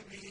السبيل